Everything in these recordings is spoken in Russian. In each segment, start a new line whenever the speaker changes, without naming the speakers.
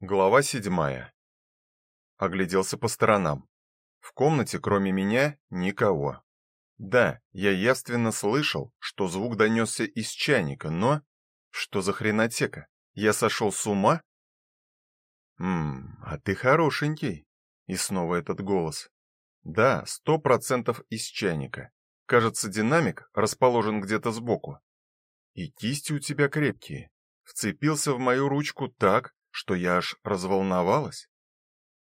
Глава седьмая. Огляделся по сторонам. В комнате, кроме меня, никого. Да, я явственно слышал, что звук донесся из чайника, но... Что за хренотека? Я сошел с ума? Ммм, а ты хорошенький. И снова этот голос. Да, сто процентов из чайника. Кажется, динамик расположен где-то сбоку. И кисти у тебя крепкие. Вцепился в мою ручку так, что я аж разволновалась.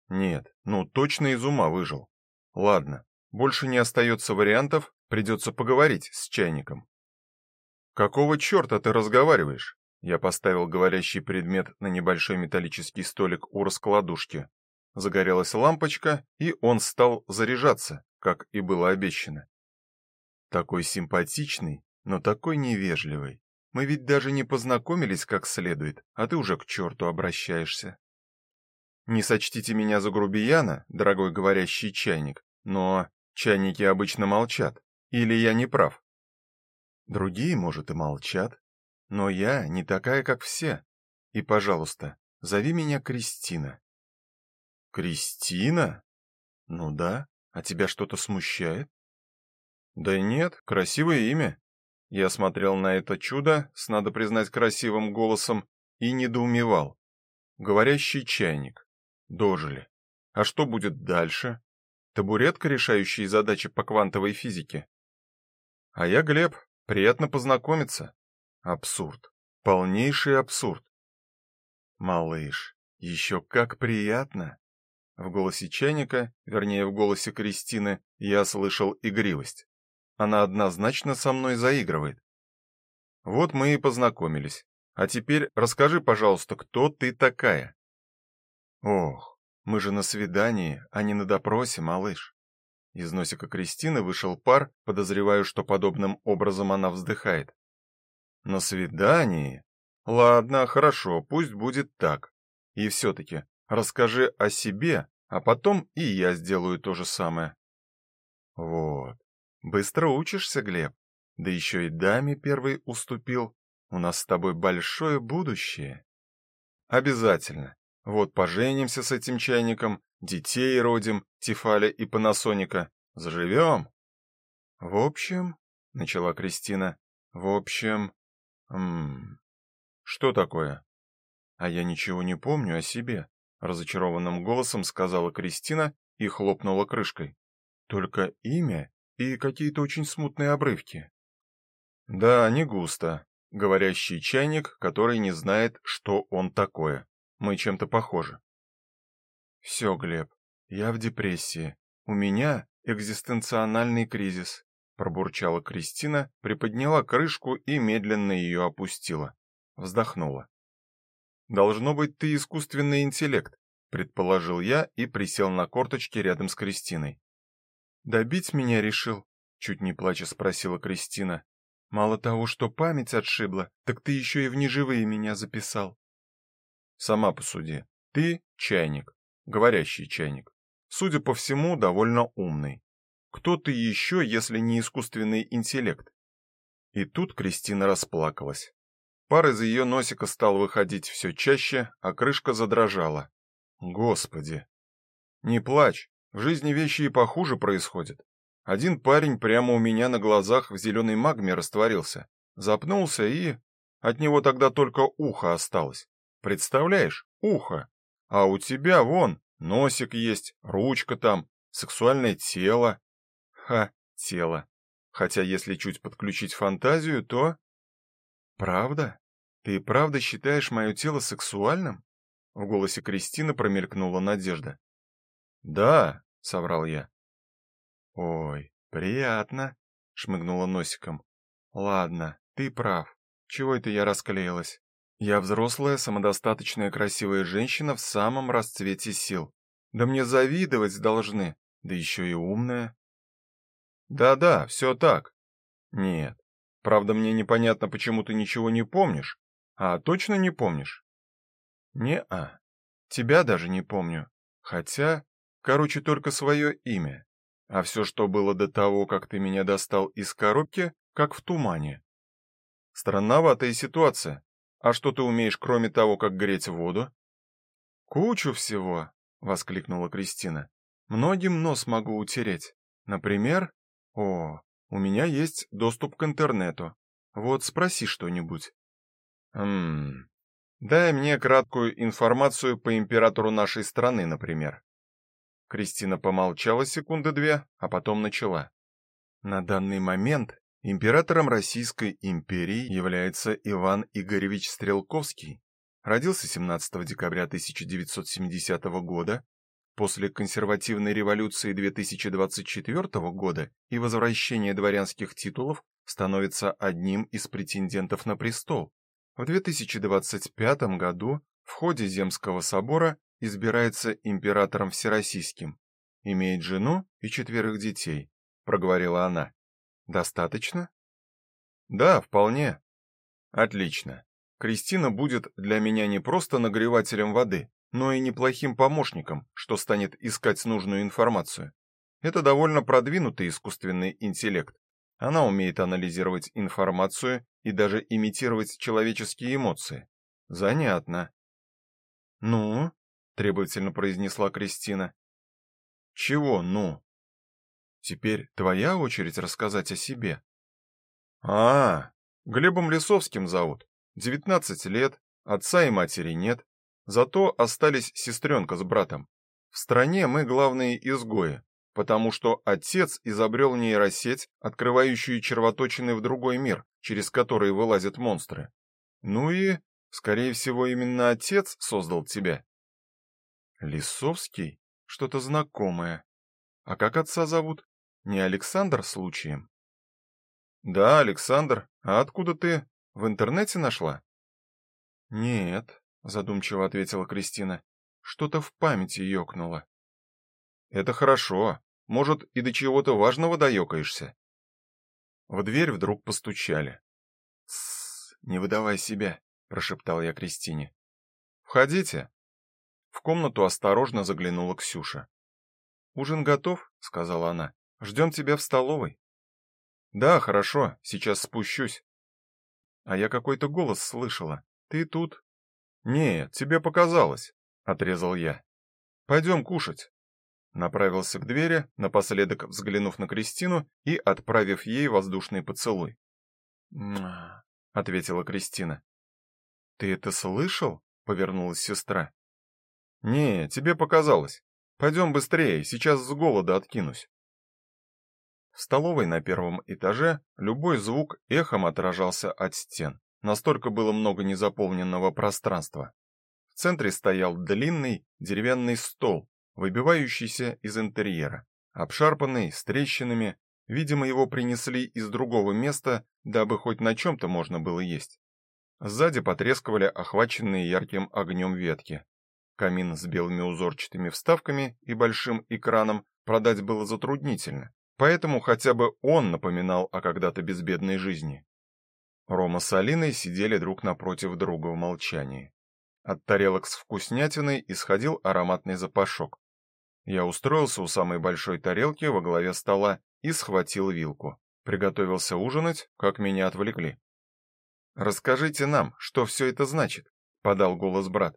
Нет, ну точно из ума выжил. Ладно, больше не остается вариантов, придется поговорить с чайником. Какого черта ты разговариваешь? Я поставил говорящий предмет на небольшой металлический столик у раскладушки. Загорелась лампочка, и он стал заряжаться, как и было обещано. Такой симпатичный, но такой невежливый. Мы ведь даже не познакомились как следует, а ты уже к черту обращаешься. Не сочтите меня за грубияна, дорогой говорящий чайник, но чайники обычно молчат. Или я не прав? Другие, может, и молчат, но я не такая, как все. И, пожалуйста, зови меня Кристина. Кристина? Ну да, а тебя что-то смущает? Да нет, красивое имя. Я смотрел на это чудо с, надо признать, красивым голосом и недоумевал. Говорящий чайник. Дожили. А что будет дальше? Табуретка, решающая задачи по квантовой физике. А я Глеб, приятно познакомиться. Абсурд. Полнейший абсурд. Малыш, еще как приятно. В голосе чайника, вернее, в голосе Кристины, я слышал игривость. Она однозначно со мной заигрывает. Вот мы и познакомились. А теперь расскажи, пожалуйста, кто ты такая? Ох, мы же на свидании, а не на допросе, малыш. Из носика Кристины вышел пар, подозреваю, что подобным образом она вздыхает. На свидании? Ладно, хорошо, пусть будет так. И все таки расскажи о себе, а потом и я сделаю то же самое. Вот. Быстро учишься, Глеб. Да еще и даме первый уступил. У нас с тобой большое будущее. Обязательно. Вот поженимся с этим чайником, детей родим, Тифаля и Панасоника. Заживем. В общем, начала Кристина. В общем, м Что такое? А я ничего не помню о себе, разочарованным голосом сказала Кристина и хлопнула крышкой. Только имя и какие-то очень смутные обрывки. Да, не густо. Говорящий чайник, который не знает, что он такое. Мы чем-то похожи. Все, Глеб, я в депрессии. У меня экзистенциональный кризис, пробурчала Кристина, приподняла крышку и медленно ее опустила. Вздохнула. Должно быть, ты искусственный интеллект, предположил я и присел на корточки рядом с Кристиной. Добить меня решил? Чуть не плача спросила Кристина. Мало того, что память отшибла, так ты еще и в неживые меня записал. Сама посуди. Ты чайник, говорящий чайник. Судя по всему, довольно умный. Кто ты еще, если не искусственный интеллект? И тут Кристина расплакалась. Пар из ее носика стал выходить все чаще, а крышка задрожала. Господи. Не плачь, в жизни вещи и похуже происходят. Один парень прямо у меня на глазах в зеленой магме растворился, запнулся и от него тогда только ухо осталось. Представляешь? Ухо. А у тебя вон носик есть, ручка там, сексуальное тело. Ха, тело. Хотя если чуть подключить фантазию, то Правда? Ты правда считаешь мое тело сексуальным? В голосе Кристины промелькнула надежда. Да, соврал я. Ой, приятно, шмыгнула носиком. Ладно, ты прав. Чего это я расклеилась? Я взрослая, самодостаточная, красивая женщина в самом расцвете сил. Да мне завидовать должны, да еще и умная. Да-да, все так. Нет. Правда, мне непонятно, почему ты ничего не помнишь. А точно не помнишь? Не-а. Тебя даже не помню. Хотя Короче, только свое имя. А все, что было до того, как ты меня достал из коробки, как в тумане. Странноватая ситуация. А что ты умеешь, кроме того, как греть воду? Кучу всего, воскликнула Кристина. Многим нос могу утереть. Например, о, у меня есть доступ к интернету. Вот спроси что-нибудь. Хм. Дай мне краткую информацию по императору нашей страны, например. Кристина помолчала секунды две, а потом начала. На данный момент императором Российской империи является Иван Игоревич Стрелковский. Родился 17 декабря 1970 года. После консервативной революции 2024 года и возвращения дворянских титулов становится одним из претендентов на престол. В 2025 году в ходе Земского собора избирается императором всероссийским. Имеет жену и четверых детей, проговорила она. Достаточно? Да, вполне. Отлично. Кристина будет для меня не просто нагревателем воды, но и неплохим помощником, что станет искать нужную информацию. Это довольно продвинутый искусственный интеллект. Она умеет анализировать информацию и даже имитировать человеческие эмоции. Занятно. Ну, требовательно произнесла Кристина. Чего, ну? Теперь твоя очередь рассказать о себе. А, Глебом Лисовским зовут. 19 лет, отца и матери нет, зато остались сестренка с братом. В стране мы главные изгои, потому что отец изобрел нейросеть, открывающую червоточины в другой мир, через который вылазят монстры. Ну и, скорее всего, именно отец создал тебя. Лисовский? Что-то знакомое. А как отца зовут? Не Александр случаем? Да, Александр. А откуда ты? В интернете нашла? Нет, задумчиво ответила Кристина. Что-то в памяти ёкнуло. Это хорошо. Может, и до чего-то важного доёкаешься. В дверь вдруг постучали. «Тссс, не выдавай себя», — прошептал я Кристине. «Входите». В комнату осторожно заглянула Ксюша. «Ужин готов», — сказала она. «Ждем тебя в столовой». «Да, хорошо, сейчас спущусь». «А я какой-то голос слышала. Ты тут?» «Нет, тебе показалось», — отрезал я. «Пойдем кушать» направился к двери, напоследок взглянув на Кристину и отправив ей воздушный поцелуй. Ответила Кристина. «Ты это слышал?» — повернулась сестра. «Не, тебе показалось. Пойдем быстрее, сейчас с голода откинусь». В столовой на первом этаже любой звук эхом отражался от стен. Настолько было много незаполненного пространства. В центре стоял длинный деревянный стол, выбивающийся из интерьера, обшарпанный, с трещинами, видимо, его принесли из другого места, дабы хоть на чем то можно было есть. Сзади потрескивали охваченные ярким огнем ветки. Камин с белыми узорчатыми вставками и большим экраном продать было затруднительно, поэтому хотя бы он напоминал о когда-то безбедной жизни. Рома с Алиной сидели друг напротив друга в молчании. От тарелок с вкуснятиной исходил ароматный запашок. Я устроился у самой большой тарелки во главе стола и схватил вилку. Приготовился ужинать, как меня отвлекли. Расскажите нам, что все это значит, подал голос брат.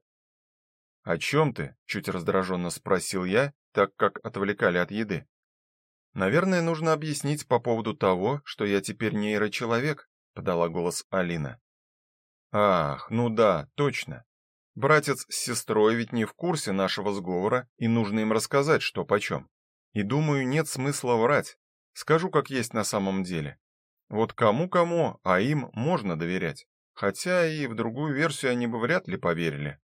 О чем ты? чуть раздраженно спросил я, так как отвлекали от еды. Наверное, нужно объяснить по поводу того, что я теперь нейрочеловек, подала голос Алина. Ах, ну да, точно. Братец с сестрой ведь не в курсе нашего сговора, и нужно им рассказать, что почем. И думаю, нет смысла врать. Скажу, как есть на самом деле. Вот кому-кому, а им можно доверять. Хотя и в другую версию они бы вряд ли поверили.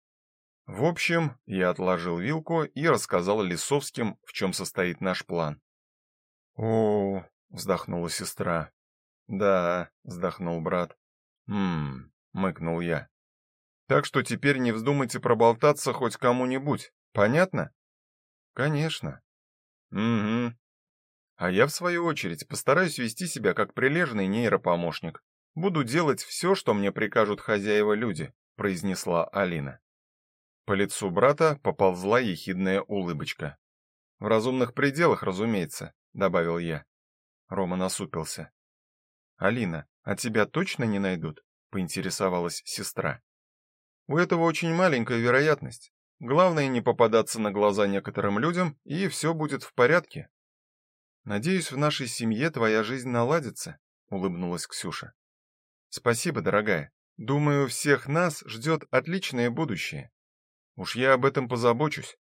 В общем, я отложил вилку и рассказал Лисовским, в чем состоит наш план. О, вздохнула сестра. Да, вздохнул брат. Хм, мыкнул я. Так что теперь не вздумайте проболтаться хоть кому-нибудь. Понятно? Конечно. Угу. А я в свою очередь постараюсь вести себя как прилежный нейропомощник. Буду делать все, что мне прикажут хозяева-люди, произнесла Алина. По лицу брата поползла ехидная улыбочка. В разумных пределах, разумеется, добавил я. Рома насупился. Алина, а тебя точно не найдут? поинтересовалась сестра. У этого очень маленькая вероятность. Главное не попадаться на глаза некоторым людям, и все будет в порядке. Надеюсь, в нашей семье твоя жизнь наладится, улыбнулась Ксюша. Спасибо, дорогая. Думаю, всех нас ждет отличное будущее. Уж я об этом позабочусь.